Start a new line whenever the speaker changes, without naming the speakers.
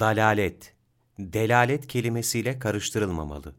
dalalet, delalet kelimesiyle karıştırılmamalı.